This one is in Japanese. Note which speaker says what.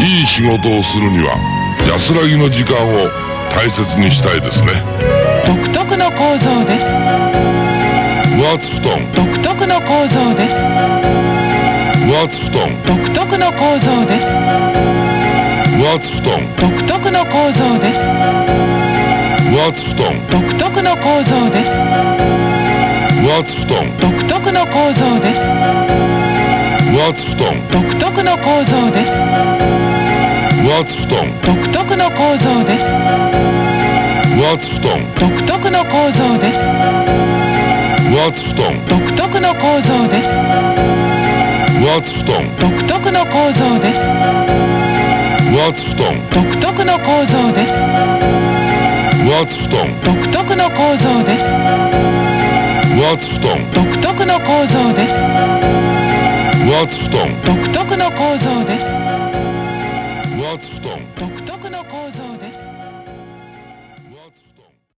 Speaker 1: いい仕事をするには安らぎの時間を大切にしたいですね。
Speaker 2: 独特の構造です。
Speaker 1: 分厚布団。
Speaker 2: 独特の構造です。
Speaker 1: 分厚布団。
Speaker 2: 独特の構造です。
Speaker 1: 分厚布団。
Speaker 2: 独特の構造です。
Speaker 1: 分厚布団。
Speaker 2: 独特の構造です。
Speaker 1: 分厚布団。
Speaker 2: 独特の構造です。
Speaker 1: 分厚布団。
Speaker 2: 独特の構造です。
Speaker 1: 分厚布団
Speaker 2: 独特の構造です。
Speaker 1: 分厚布団
Speaker 2: 独特の構造です。
Speaker 1: 分厚布団
Speaker 2: 独特の構造です。
Speaker 1: 分厚布団
Speaker 2: 独特の構造です。
Speaker 1: 分厚布団
Speaker 2: 独特の構造です。
Speaker 1: 分厚布団
Speaker 2: 独特の構造です。
Speaker 1: 分厚布団
Speaker 2: 独特の構造です。
Speaker 1: 分厚布団
Speaker 2: 独特の構造です。独特の構造です。